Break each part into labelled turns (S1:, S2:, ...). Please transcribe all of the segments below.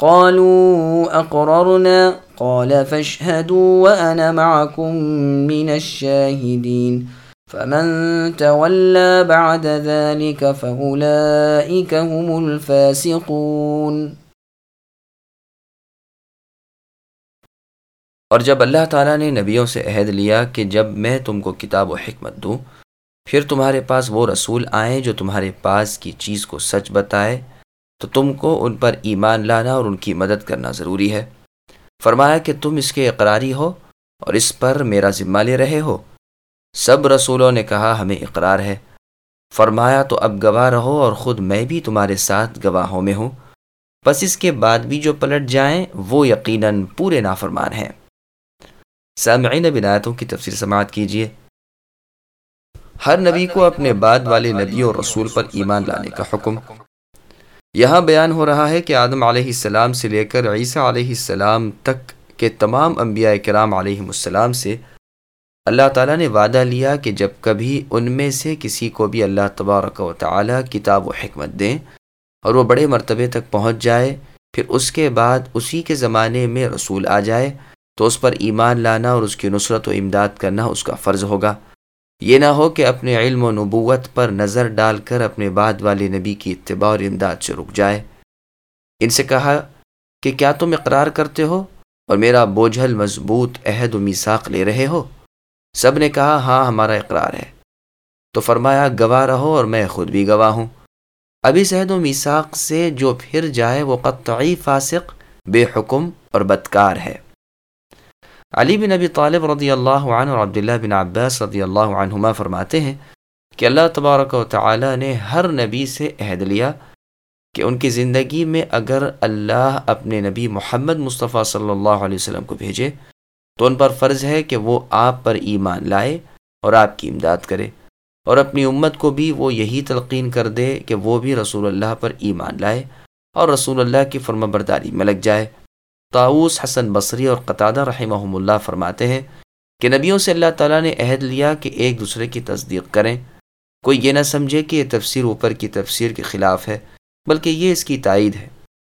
S1: قالوا أقررنا؟ قال فاشهدوا وأنا معكم من الشاهدين. فمن تولى بعد ذلك فأولئك هم الفاسقون.
S2: اور جب اللہ تعالیٰ نے نبیوں سے عہد لیا کہ جب میں تم کو کتاب و حکمت دوں، پھر تمہارے پاس وہ رسول آئیں جو تمہارے پاس کی چیز کو سچ بتائے تو تم کو ان پر ایمان لانا اور ان کی مدد کرنا ضروری ہے۔ فرمایا کہ تم اس کے اقراری ہو اور اس پر میرا ذمہ لے رہے ہو۔ سب رسولوں نے کہا، ہمیں اقرار ہے۔ فرمایا، تو اب گواہ رہو اور خود میں بھی تمہارے ساتھ گواہوں میں ہوں۔ بس اس کے بعد بھی جو پلٹ جائیں، وہ یقیناً پورے نافرمان ہیں۔ سامعین بنایتوں کی تفسیر، سماعت کیجیے ہر نبی کو اپنے بعد والے نبی اور رسول پر ایمان لانے کا حکم۔ یہاں بیان ہو رہا ہے کہ آدم علیہ السلام سے لے کر عیسیٰ علیہ السلام تک کے تمام انبیاء کرام علیہ السلام سے اللہ تعالیٰ نے وعدہ لیا کہ جب کبھی ان میں سے کسی کو بھی اللہ تبارک و تعالیٰ کتاب و حکمت دیں اور وہ بڑے مرتبے تک پہنچ جائے، پھر اس کے بعد اسی کے زمانے میں رسول آ جائے، تو اس پر ایمان لانا اور اس کی نصرت و امداد کرنا اس کا فرض ہوگا۔ یہ نہ ہو کہ اپنے علم و نبوت پر نظر ڈال کر اپنے بعد والے نبی کی اتباع اور امداد سے رک جائے۔ ان سے کہا کہ کیا تم اقرار کرتے ہو اور میرا بوجھل مضبوط عہد و میساق لے رہے ہو؟ سب نے کہا ہاں ہمارا اقرار ہے۔ تو فرمایا، گواہ رہو اور میں خود بھی گواہ ہوں۔ ابھی سہد و میساق سے جو پھر جائے وہ قطعی فاسق، بے حکم اور بدکار ہے۔ علی بن نبی طالب رضی اللہ عنہ اور عبداللہ بن عباس رضی اللہ عنہما فرماتے ہیں کہ اللہ تبارک و تعالی نے ہر نبی سے عہد لیا کہ ان کی زندگی میں اگر اللہ اپنے نبی محمد مصطفیٰ صلی اللہ علیہ وسلم کو بھیجے تو ان پر فرض ہے کہ وہ آپ پر ایمان لائے اور آپ کی امداد کرے اور اپنی امت کو بھی وہ یہی تلقین کر دے کہ وہ بھی رسول اللہ پر ایمان لائے اور رسول اللہ کی فرما برداری میں لگ جائے۔ تاؤس حسن بصری اور قطادہ رحمہ اللہ فرماتے ہیں کہ نبیوں سے اللہ تعالیٰ نے عہد لیا کہ ایک دوسرے کی تصدیق کریں۔ کوئی یہ نہ سمجھے کہ یہ تفسیر اوپر کی تفسیر کے خلاف ہے، بلکہ یہ اس کی تائید ہے۔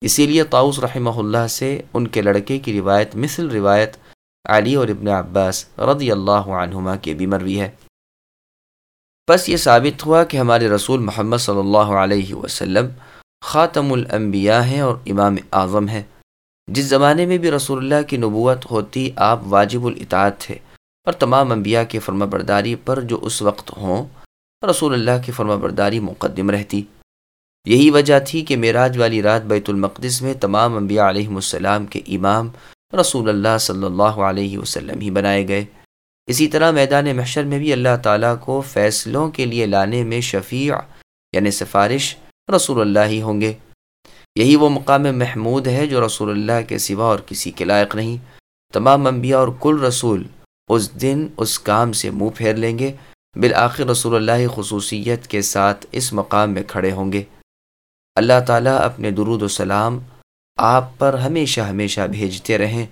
S2: اسی لیے تاؤس رحمہ اللہ سے ان کے لڑکے کی روایت مثل روایت علی اور ابن عباس رضی اللہ عنہما کے بھی مروی ہے۔ بس یہ ثابت ہوا کہ ہمارے رسول محمد صلی اللہ علیہ وسلم خاتم الانبیاء ہیں اور امام اعظم ہیں۔ جس زمانے میں بھی رسول اللہ کی نبوت ہوتی، آپ واجب الاطاعت تھے۔ اور تمام انبیاء کی فرما برداری پر جو اس وقت ہوں، رسول اللہ کی فرما برداری مقدم رہتی۔ یہی وجہ تھی کہ معراج والی رات بیت المقدس میں تمام انبیاء علیہ السلام کے امام رسول اللہ صلی اللہ علیہ وسلم ہی بنائے گئے۔ اسی طرح میدان محشر میں بھی اللہ تعالیٰ کو فیصلوں کے لیے لانے میں شفیع یعنی سفارش، رسول اللہ ہی ہوں گے۔ یہی وہ مقام محمود ہے جو رسول اللہ کے سوا اور کسی کے لائق نہیں۔ تمام انبیاء اور کل رسول اس دن اس کام سے منہ پھیر لیں گے۔ بالآخر رسول اللہ خصوصیت کے ساتھ اس مقام میں کھڑے ہوں گے۔ اللہ تعالیٰ اپنے درود و سلام آپ پر ہمیشہ ہمیشہ بھیجتے رہیں۔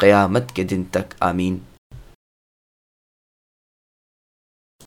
S2: قیامت کے دن تک آمین۔